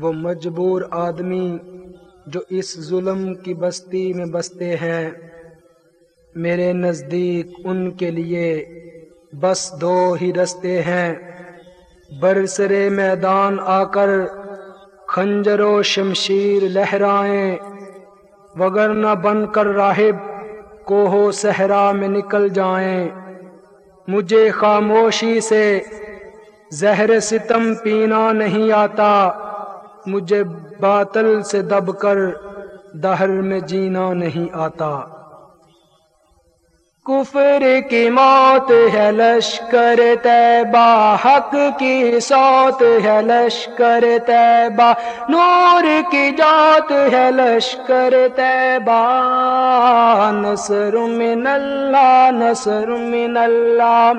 وہ مجبور آدمی جو اس ظلم کی بستی میں بستے ہیں، میرے نزدیک ان کے لیے بس دو ہی رستے ہیں۔ برسر میدان آ کر خنجر و شمشیر لہرائیں، وگرنہ بن کر راہب کوہو صحرا میں نکل جائیں۔ مجھے خاموشی سے زہر ستم پینا نہیں آتا۔ مجھے باطل سے دب کر دہر میں جینا نہیں آتا۔ کفر کی موت ہے لشکر تیبا حق کی سوت ہے لشکر تیبا نور کی جات ہے لشکر تیبا نصر من اللہ، نصر من اللہ۔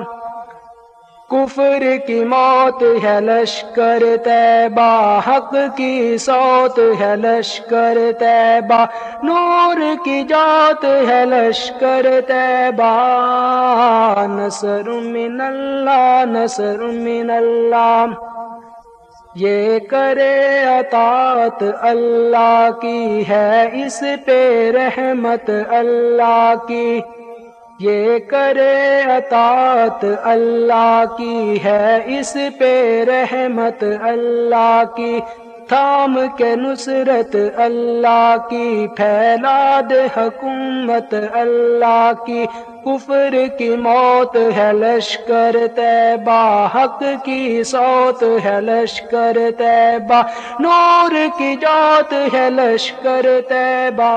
کفر کی موت ہے لشکر تیبا حق کی سوت ہے لشکر تیبا نور کی جات ہے لشکر تیبا نصر من اللہ، نصر من اللہ۔ یہ کرے اطاعت اللہ کی ہے، اس پہ رحمت اللہ کی۔ یہ کرے اطاعت اللہ کی ہے اس پہ رحمت اللہ کی۔ تھام کے نصرت اللہ کی، پھیلا دے حکومت اللہ کی۔ کفر کی موت ہے لشکر تیبا حق کی سوت ہے لشکر تیبا نور کی جات ہے لشکر تیبا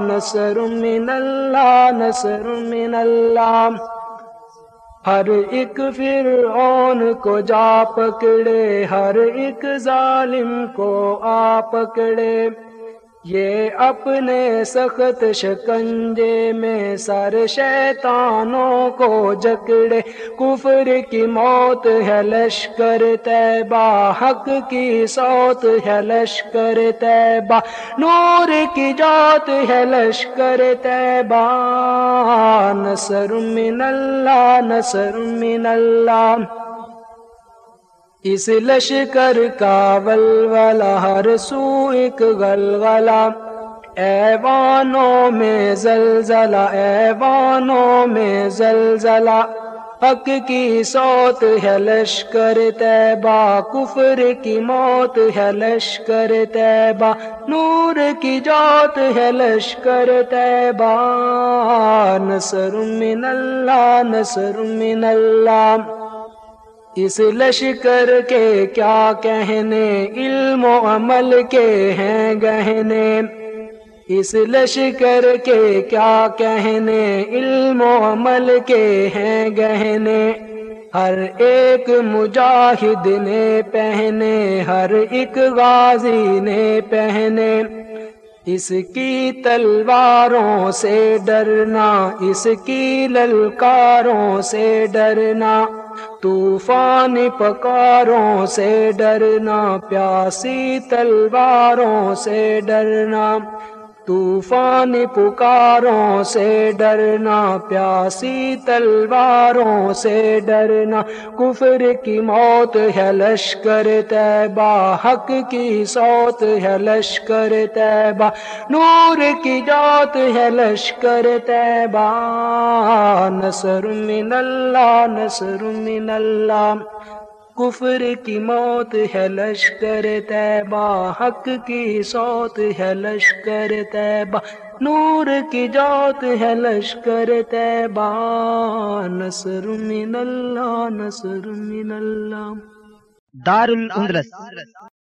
نصر من اللہ، نصر من اللہ۔ ہر ایک فرعون کو جا پکڑے ہر ایک ظالم کو آ پکڑے۔ یہ اپنے سخت شکنجے میں سر شیطانوں کو جکڑے۔ کفر کی موت ہے لشکر تیبا حق کی سوت ہے لشکر تیبا نور کی جات ہے لشکر تیبا نصر من اللہ، نصر من اللہ۔ اس لشکر کا ولولا ہر سو ایک غلغلہ۔ ایوانوں میں زلزلہ ایوانوں میں زلزلہ۔ حق کی سوت ہے لشکر تیبا کفر کی موت ہے لشکر تیبا نور کی جات ہے لشکر تیبا نصر من اللہ، نصر من اللہ۔ اس لشکر کے کیا کہنے، علم و عمل کے ہیں گہنے۔ اس لشکر کے کیا کہنے، علم و عمل کے ہیں گہنے۔ ہر ایک مجاہد نے پہنے، ہر ایک غازی نے پہنے۔ اس کی تلواروں سے ڈرنا، اس کی للکاروں سے ڈرنا۔ طوفان پکاروں سے ڈرنا پیاسی تلواروں سے ڈرنا۔ طوفان پکاروں سے ڈرنا، پیاسی تلواروں سے ڈرنا۔ کفر کی موت ہے لشکر تیبا حق کی سوت ہے لشکر تیبا نور کی جات ہے لشکر تیبا نصر من اللہ، نصر من اللہ۔ کفر کی موت ہے لشکر تیبا حق کی سوت ہے لشکر تیبا نور کی جات ہے لشکر تیبا نصر من اللہ، نصر من اللہ۔ دار الاندلس